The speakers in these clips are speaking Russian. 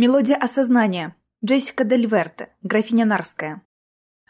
Мелодия осознания. Джессика Дель Верте, графиня Нарская.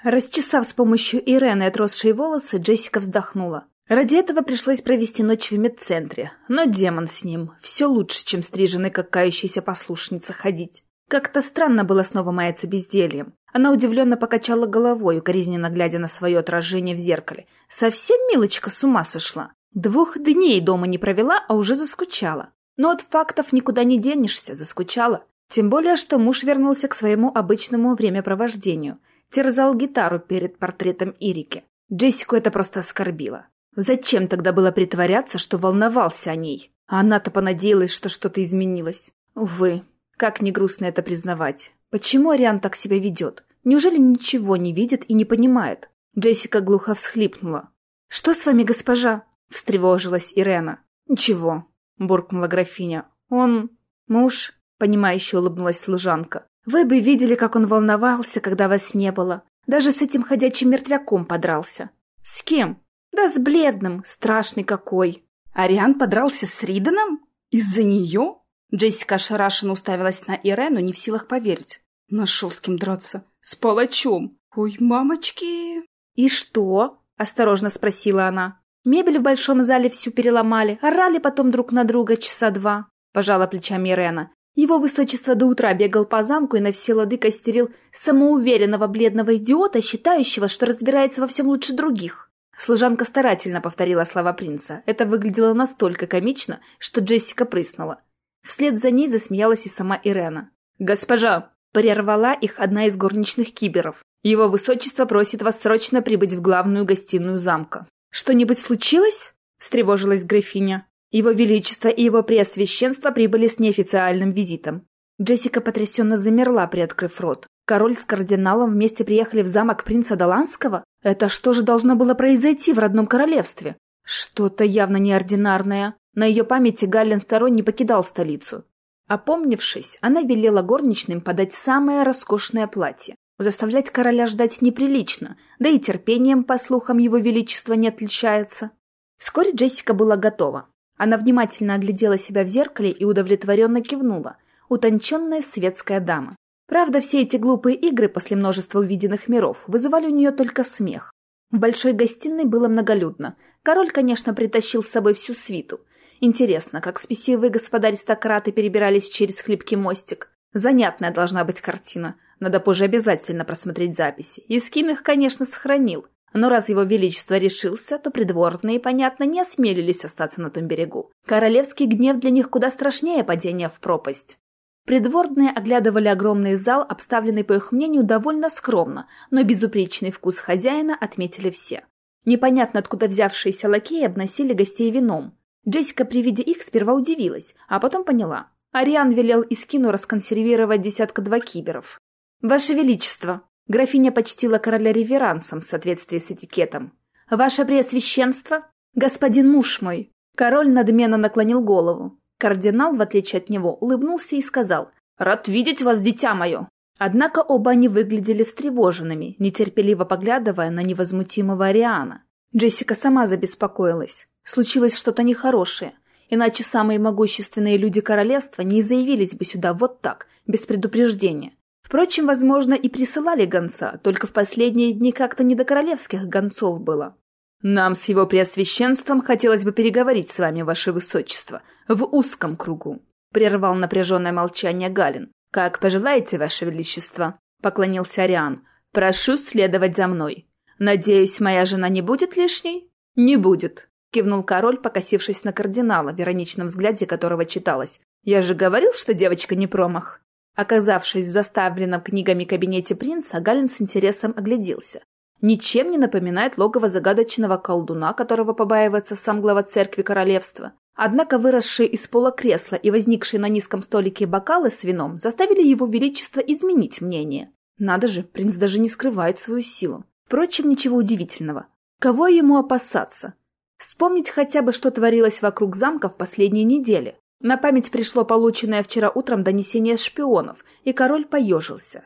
Расчесав с помощью Ирены отросшие волосы, Джессика вздохнула. Ради этого пришлось провести ночь в медцентре. Но демон с ним. Все лучше, чем стриженный, как кающаяся послушница, ходить. Как-то странно было снова маяться бездельем. Она удивленно покачала головой, укоризненно глядя на свое отражение в зеркале. Совсем милочка с ума сошла. Двух дней дома не провела, а уже заскучала. Но от фактов никуда не денешься, заскучала. Тем более, что муж вернулся к своему обычному времяпровождению. Терзал гитару перед портретом Ирики. Джессику это просто оскорбило. Зачем тогда было притворяться, что волновался о ней? А она-то понадеялась, что что-то изменилось. Увы, как не грустно это признавать. Почему Ариан так себя ведет? Неужели ничего не видит и не понимает? Джессика глухо всхлипнула. «Что с вами, госпожа?» — встревожилась Ирена. «Ничего», — буркнула графиня. «Он... муж...» понимающе улыбнулась служанка. «Вы бы видели, как он волновался, когда вас не было. Даже с этим ходячим мертвяком подрался». «С кем?» «Да с бледным, страшный какой». «Ариан подрался с Риданом? Из-за нее?» Джессика ошарашенно уставилась на Ирену, не в силах поверить. «Нашел с кем драться. С палачом. Ой, мамочки!» «И что?» — осторожно спросила она. Мебель в большом зале всю переломали, орали потом друг на друга часа два. Пожала плечами Ирена. Его высочество до утра бегал по замку и на все лады костерил самоуверенного бледного идиота, считающего, что разбирается во всем лучше других. Служанка старательно повторила слова принца. Это выглядело настолько комично, что Джессика прыснула. Вслед за ней засмеялась и сама Ирена. «Госпожа!» — прервала их одна из горничных киберов. «Его высочество просит вас срочно прибыть в главную гостиную замка». «Что-нибудь случилось?» — встревожилась графиня. Его Величество и его Преосвященство прибыли с неофициальным визитом. Джессика потрясенно замерла, приоткрыв рот. Король с кардиналом вместе приехали в замок принца Доланского? Это что же должно было произойти в родном королевстве? Что-то явно неординарное. На ее памяти Галлен II не покидал столицу. Опомнившись, она велела горничным подать самое роскошное платье. Заставлять короля ждать неприлично, да и терпением, по слухам, его величества не отличается. Вскоре Джессика была готова. Она внимательно оглядела себя в зеркале и удовлетворенно кивнула. Утонченная светская дама. Правда, все эти глупые игры после множества увиденных миров вызывали у нее только смех. В большой гостиной было многолюдно. Король, конечно, притащил с собой всю свиту. Интересно, как спесивые господа-аристократы перебирались через хлипкий мостик. Занятная должна быть картина. Надо позже обязательно просмотреть записи. И Скин их, конечно, сохранил. Но раз его величество решился, то придворные, понятно, не осмелились остаться на том берегу. Королевский гнев для них куда страшнее падения в пропасть. Придворные оглядывали огромный зал, обставленный, по их мнению, довольно скромно, но безупречный вкус хозяина отметили все. Непонятно откуда взявшиеся лакеи обносили гостей вином. Джессика при виде их сперва удивилась, а потом поняла. Ариан велел Искину расконсервировать десятка-два киберов. «Ваше Величество!» Графиня почтила короля реверансом в соответствии с этикетом. «Ваше Преосвященство? Господин муж мой!» Король надменно наклонил голову. Кардинал, в отличие от него, улыбнулся и сказал «Рад видеть вас, дитя мое!» Однако оба они выглядели встревоженными, нетерпеливо поглядывая на невозмутимого Ариана. Джессика сама забеспокоилась. Случилось что-то нехорошее, иначе самые могущественные люди королевства не заявились бы сюда вот так, без предупреждения. Впрочем, возможно, и присылали гонца, только в последние дни как-то не до королевских гонцов было. «Нам с его преосвященством хотелось бы переговорить с вами, ваше высочество, в узком кругу», — прервал напряженное молчание Галин. «Как пожелаете, ваше величество», — поклонился Ариан. «Прошу следовать за мной. Надеюсь, моя жена не будет лишней?» «Не будет», — кивнул король, покосившись на кардинала, в ироничном взгляде которого читалось. «Я же говорил, что девочка не промах». Оказавшись в заставленном книгами кабинете принца, Галин с интересом огляделся. Ничем не напоминает логово загадочного колдуна, которого побаивается сам глава церкви королевства. Однако выросшие из пола кресла и возникшие на низком столике бокалы с вином заставили его величество изменить мнение. Надо же, принц даже не скрывает свою силу. Впрочем, ничего удивительного. Кого ему опасаться? Вспомнить хотя бы, что творилось вокруг замка в последние недели. На память пришло полученное вчера утром донесение шпионов, и король поежился.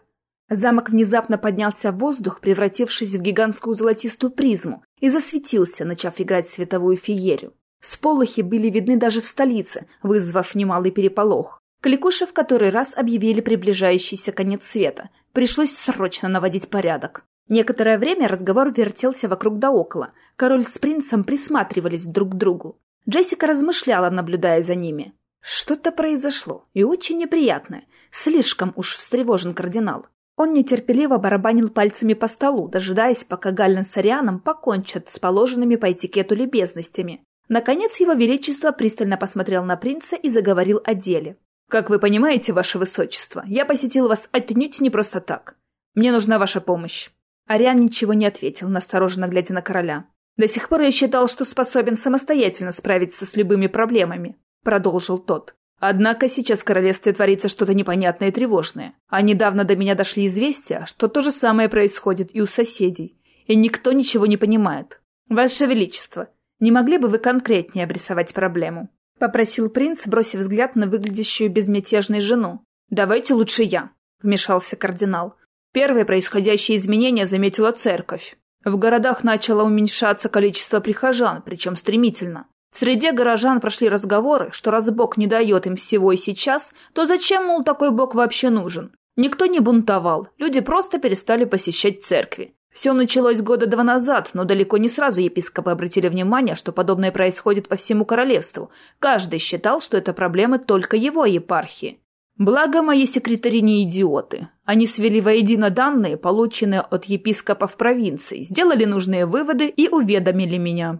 Замок внезапно поднялся в воздух, превратившись в гигантскую золотистую призму, и засветился, начав играть световую феерию. Сполохи были видны даже в столице, вызвав немалый переполох. Кликуши в который раз объявили приближающийся конец света. Пришлось срочно наводить порядок. Некоторое время разговор вертелся вокруг да около. Король с принцем присматривались друг к другу. Джессика размышляла, наблюдая за ними. Что-то произошло, и очень неприятное. Слишком уж встревожен кардинал. Он нетерпеливо барабанил пальцами по столу, дожидаясь, пока Галлен с Арианом покончат с положенными по этикету любезностями. Наконец его величество пристально посмотрел на принца и заговорил о деле. «Как вы понимаете, ваше высочество, я посетил вас отнюдь не просто так. Мне нужна ваша помощь». Ариан ничего не ответил, настороженно глядя на короля. «До сих пор я считал, что способен самостоятельно справиться с любыми проблемами», — продолжил тот. «Однако сейчас в королевстве творится что-то непонятное и тревожное. А недавно до меня дошли известия, что то же самое происходит и у соседей, и никто ничего не понимает. Ваше Величество, не могли бы вы конкретнее обрисовать проблему?» — попросил принц, бросив взгляд на выглядящую безмятежной жену. «Давайте лучше я», — вмешался кардинал. Первые происходящие изменения заметила церковь. В городах начало уменьшаться количество прихожан, причем стремительно. В среде горожан прошли разговоры, что раз Бог не дает им всего и сейчас, то зачем, мол, такой Бог вообще нужен? Никто не бунтовал, люди просто перестали посещать церкви. Все началось года два назад, но далеко не сразу епископы обратили внимание, что подобное происходит по всему королевству. Каждый считал, что это проблемы только его епархии. Благо, мои секретари не идиоты. Они свели воедино данные, полученные от епископов провинций, сделали нужные выводы и уведомили меня.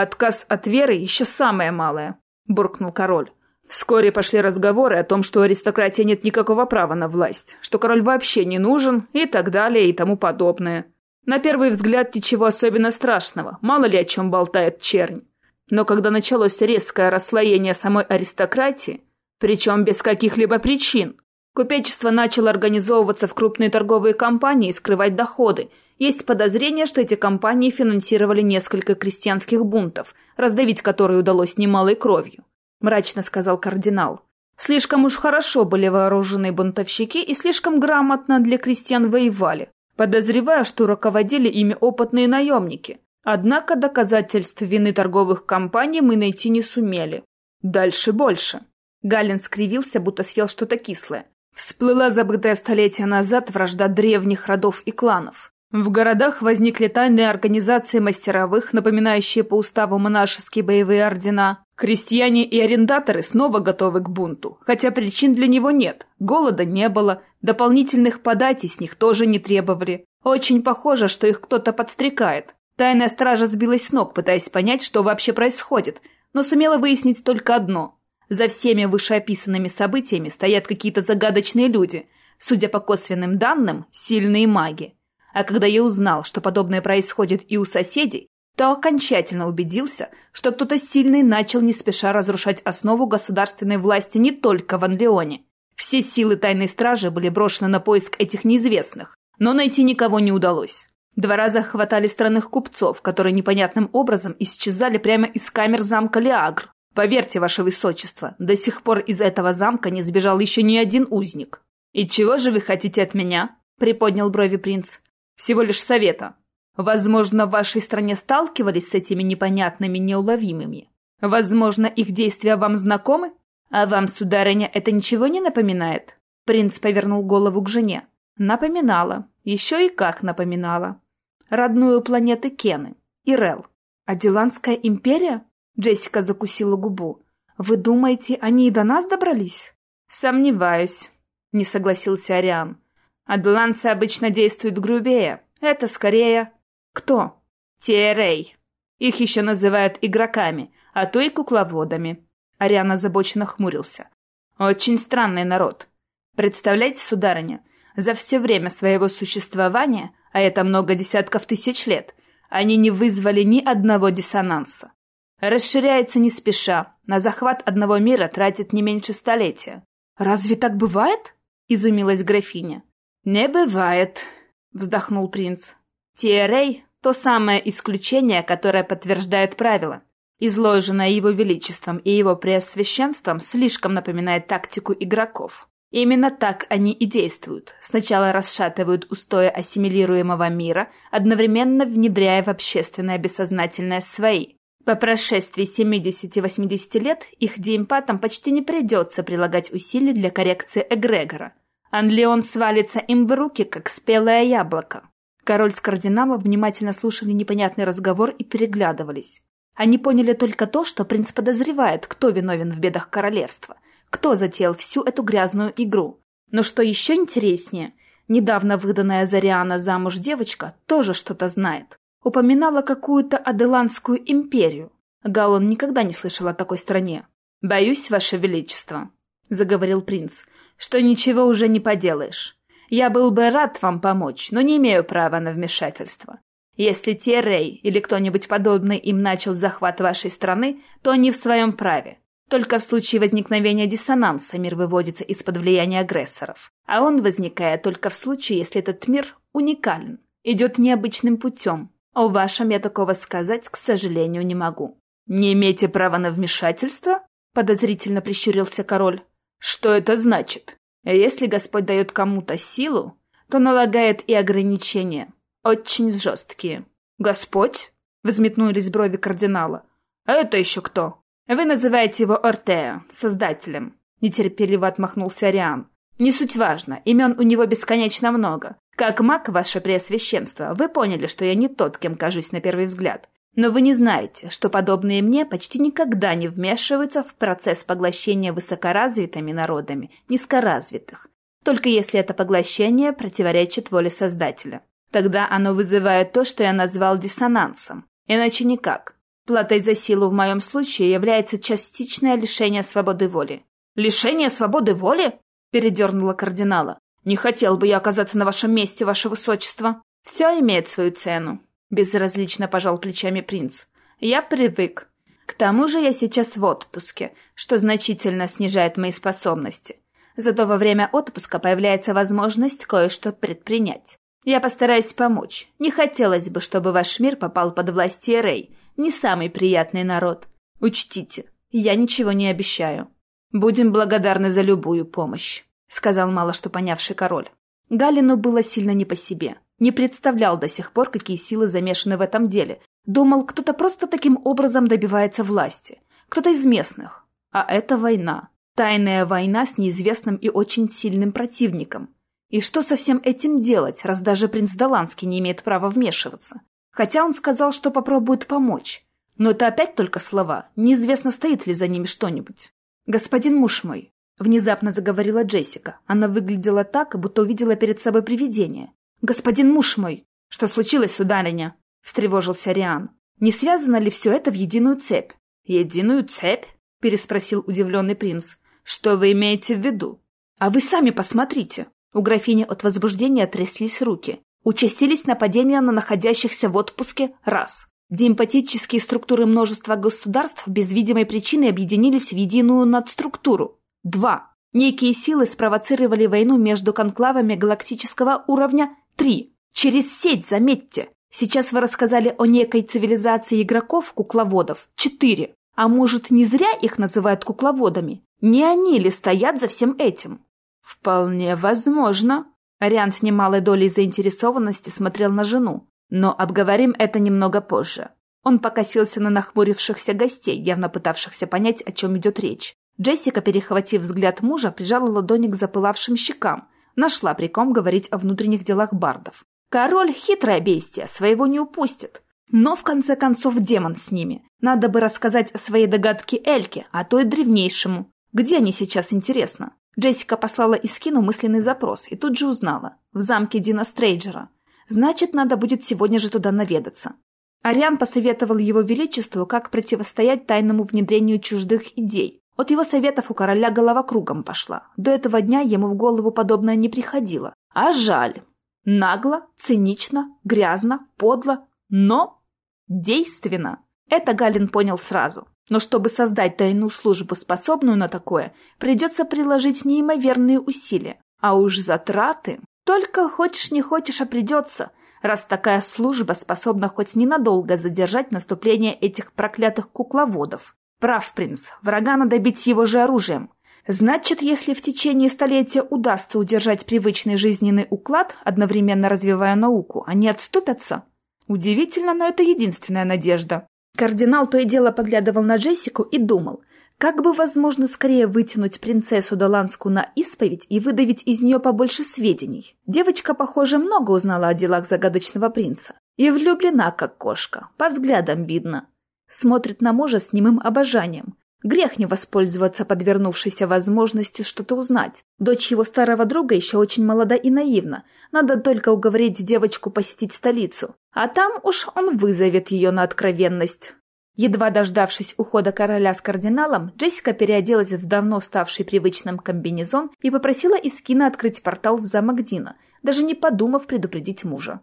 «Отказ от веры еще самое малое», — буркнул король. Вскоре пошли разговоры о том, что у аристократии нет никакого права на власть, что король вообще не нужен и так далее и тому подобное. На первый взгляд ничего особенно страшного, мало ли о чем болтает чернь. Но когда началось резкое расслоение самой аристократии, причем без каких-либо причин, купечество начало организовываться в крупные торговые компании и скрывать доходы. Есть подозрение, что эти компании финансировали несколько крестьянских бунтов, раздавить которые удалось немалой кровью. Мрачно сказал кардинал. Слишком уж хорошо были вооружены бунтовщики и слишком грамотно для крестьян воевали подозревая, что руководили ими опытные наемники. Однако доказательств вины торговых компаний мы найти не сумели. Дальше больше. Галин скривился, будто съел что-то кислое. Всплыла забытая столетия назад вражда древних родов и кланов. В городах возникли тайные организации мастеровых, напоминающие по уставу монашеские боевые ордена. Крестьяне и арендаторы снова готовы к бунту, хотя причин для него нет. Голода не было, Дополнительных податей с них тоже не требовали. Очень похоже, что их кто-то подстрекает. Тайная стража сбилась с ног, пытаясь понять, что вообще происходит, но сумела выяснить только одно. За всеми вышеописанными событиями стоят какие-то загадочные люди, судя по косвенным данным, сильные маги. А когда я узнал, что подобное происходит и у соседей, то окончательно убедился, что кто-то сильный начал не спеша разрушать основу государственной власти не только в Анлеоне. Все силы тайной стражи были брошены на поиск этих неизвестных, но найти никого не удалось. Два раза хватали странных купцов, которые непонятным образом исчезали прямо из камер замка Леагр. Поверьте, ваше высочество, до сих пор из этого замка не сбежал еще ни один узник. «И чего же вы хотите от меня?» — приподнял брови принц. «Всего лишь совета. Возможно, в вашей стране сталкивались с этими непонятными неуловимыми. Возможно, их действия вам знакомы?» «А вам, сударыня, это ничего не напоминает?» Принц повернул голову к жене. Напоминала. Еще и как напоминала. Родную планеты Кены. Ирел. «Аделанская империя?» Джессика закусила губу. «Вы думаете, они и до нас добрались?» «Сомневаюсь», — не согласился Ариан. «Аделанцы обычно действуют грубее. Это скорее...» «Кто?» «Тиэрей. Их еще называют игроками, а то и кукловодами. Ариан озабоченно хмурился. «Очень странный народ. Представляете, сударыня, за все время своего существования, а это много десятков тысяч лет, они не вызвали ни одного диссонанса. Расширяется не спеша, на захват одного мира тратит не меньше столетия. «Разве так бывает?» — изумилась графиня. «Не бывает», — вздохнул принц. «Тиэрей — то самое исключение, которое подтверждает правило изложенная его величеством и его преосвященством, слишком напоминает тактику игроков. Именно так они и действуют. Сначала расшатывают устои ассимилируемого мира, одновременно внедряя в общественное бессознательное свои. По прошествии 70-80 лет их диэмпатам почти не придется прилагать усилий для коррекции эгрегора. Анлеон свалится им в руки, как спелое яблоко. Король с кардиналом внимательно слушали непонятный разговор и переглядывались. Они поняли только то, что принц подозревает, кто виновен в бедах королевства, кто затеял всю эту грязную игру. Но что еще интереснее, недавно выданная Зариана замуж девочка тоже что-то знает. Упоминала какую-то Аделанскую империю. Галлон никогда не слышал о такой стране. «Боюсь, Ваше Величество», — заговорил принц, — «что ничего уже не поделаешь. Я был бы рад вам помочь, но не имею права на вмешательство. Если Террей или кто-нибудь подобный им начал захват вашей страны, то они в своем праве. Только в случае возникновения диссонанса мир выводится из-под влияния агрессоров. А он возникает только в случае, если этот мир уникален, идет необычным путем. О вашем я такого сказать, к сожалению, не могу. «Не имеете права на вмешательство?» — подозрительно прищурился король. «Что это значит?» Если Господь дает кому-то силу, то налагает и ограничения, очень жесткие. «Господь?» — взметнулись брови кардинала. «А это еще кто?» «Вы называете его Ортея, создателем», — нетерпеливо отмахнулся Ариан. «Не суть важно, имен у него бесконечно много. Как маг, ваше преосвященство, вы поняли, что я не тот, кем кажусь на первый взгляд. Но вы не знаете, что подобные мне почти никогда не вмешиваются в процесс поглощения высокоразвитыми народами низкоразвитых, только если это поглощение противоречит воле Создателя. Тогда оно вызывает то, что я назвал диссонансом. Иначе никак. Платой за силу в моем случае является частичное лишение свободы воли. «Лишение свободы воли?» – передернула кардинала. «Не хотел бы я оказаться на вашем месте, ваше высочество. Все имеет свою цену. Безразлично пожал плечами принц. Я привык. К тому же я сейчас в отпуске, что значительно снижает мои способности. Зато во время отпуска появляется возможность кое-что предпринять. Я постараюсь помочь. Не хотелось бы, чтобы ваш мир попал под власть Рей. Не самый приятный народ. Учтите, я ничего не обещаю. Будем благодарны за любую помощь, сказал мало что понявший король. Галину было сильно не по себе. Не представлял до сих пор, какие силы замешаны в этом деле. Думал, кто-то просто таким образом добивается власти. Кто-то из местных. А это война. Тайная война с неизвестным и очень сильным противником. И что со всем этим делать, раз даже принц Доланский не имеет права вмешиваться? Хотя он сказал, что попробует помочь. Но это опять только слова. Неизвестно, стоит ли за ними что-нибудь. «Господин муж мой», — внезапно заговорила Джессика. Она выглядела так, будто увидела перед собой привидение. «Господин муж мой!» «Что случилось, сударыня?» — встревожился Риан. «Не связано ли все это в единую цепь?» «Единую цепь?» — переспросил удивленный принц. «Что вы имеете в виду?» «А вы сами посмотрите!» У графини от возбуждения тряслись руки. Участились нападения на находящихся в отпуске – раз. Диэмпатические структуры множества государств без видимой причины объединились в единую надструктуру – два. Некие силы спровоцировали войну между конклавами галактического уровня Три. Через сеть, заметьте. Сейчас вы рассказали о некой цивилизации игроков-кукловодов. Четыре. А может, не зря их называют кукловодами? Не они ли стоят за всем этим? Вполне возможно. Ариан с немалой долей заинтересованности смотрел на жену. Но обговорим это немного позже. Он покосился на нахмурившихся гостей, явно пытавшихся понять, о чем идет речь. Джессика, перехватив взгляд мужа, прижала ладони к запылавшим щекам, Нашла при ком говорить о внутренних делах бардов. Король — хитрое бестия, своего не упустит. Но, в конце концов, демон с ними. Надо бы рассказать о своей догадке Эльке, а то и древнейшему. Где они сейчас, интересно? Джессика послала Искину мысленный запрос и тут же узнала. В замке Дина Стрейджера. Значит, надо будет сегодня же туда наведаться. Ариан посоветовал его величеству, как противостоять тайному внедрению чуждых идей, от его советов у короля голова кругом пошла. До этого дня ему в голову подобное не приходило. А жаль. Нагло, цинично, грязно, подло, но действенно. Это Галин понял сразу. Но чтобы создать тайную службу, способную на такое, придется приложить неимоверные усилия. А уж затраты... Только хочешь не хочешь, а придется, раз такая служба способна хоть ненадолго задержать наступление этих проклятых кукловодов. Прав, принц. Врага надо бить его же оружием. Значит, если в течение столетия удастся удержать привычный жизненный уклад, одновременно развивая науку, они отступятся? Удивительно, но это единственная надежда. Кардинал то и дело поглядывал на Джессику и думал, как бы, возможно, скорее вытянуть принцессу Доланскую на исповедь и выдавить из нее побольше сведений. Девочка, похоже, много узнала о делах загадочного принца. И влюблена, как кошка. По взглядам видно. Смотрит на мужа с немым обожанием. Грех не воспользоваться подвернувшейся возможностью что-то узнать. Дочь его старого друга еще очень молода и наивна. Надо только уговорить девочку посетить столицу. А там уж он вызовет ее на откровенность. Едва дождавшись ухода короля с кардиналом, Джессика переоделась в давно ставший привычным комбинезон и попросила Искина открыть портал в замок Дина, даже не подумав предупредить мужа.